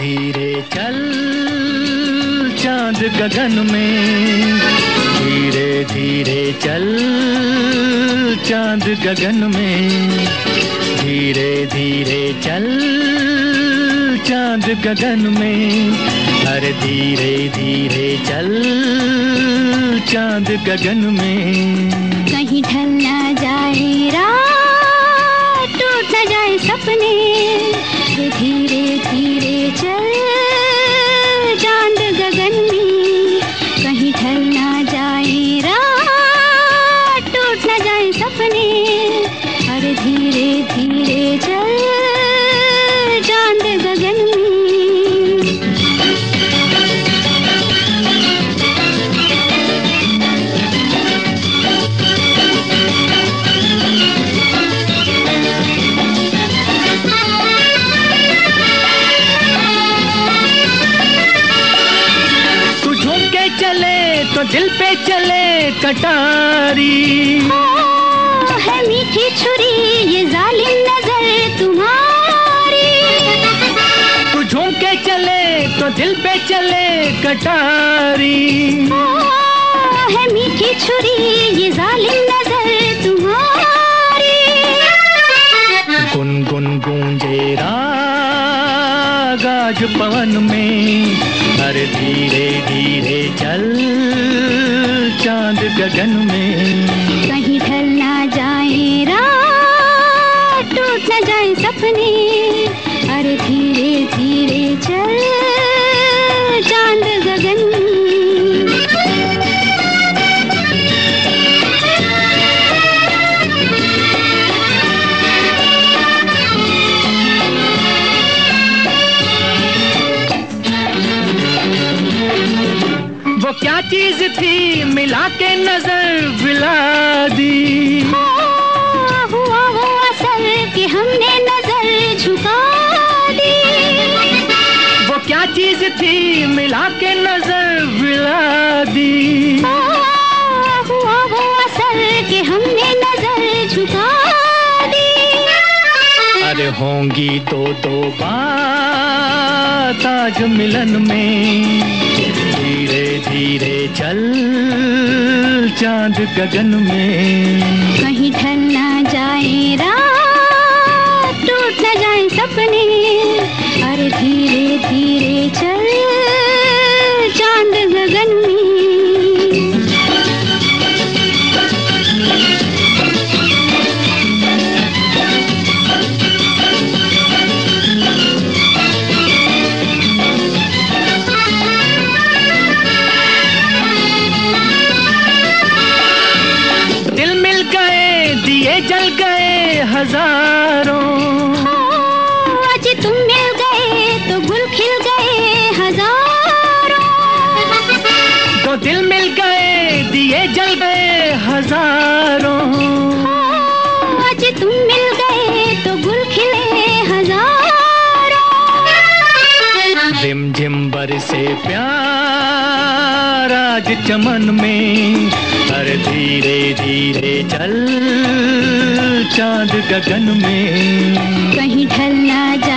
धीरे चल, चाँद गगन में। धीरे धीरे चल, चाँद गगन में। धीरे धीरे चल, चाँद गगन में। हर धीरे धीरे चल, चाँद गगन में। तो दिल पे चले कटारी। ओ, है मीठी छुरी ये जालिम नज़र तुम्हारी। तू झूम के चले तो दिल पे चले कटारी। ओ, है मीठी छुरी ये जालिम नज़र तुम्हारी। गुन गुन गूंजे राग आज पवन में अरे धीरे धीरे चल। गगन में। क्या चीज़ थी मिला के नज़र विला दी? हाँ, हुआ वो असर कि हमने नज़र झुका दी। वो क्या चीज़ थी मिला के नज़र विला दी? हाँ, हुआ वो असर कि हमने नज़र झुका दी। अरे होंगी तो दो बात आज मिलन में। चल चाँद गगन में। कहीं ढल जल गए हज़ारों। आज तुम मिल गए तो गुल खिल गए हज़ारों। तो दिल मिल गए दिए जल गए हज़ारों। आज तुम मिल गए तो गुल खिले हज़ारों। रिम झिम बरसे प्यार आज चमन में हर धीरे धीरे चल चाँद गगन में। कहीं ढल ना जाए